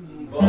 Mm.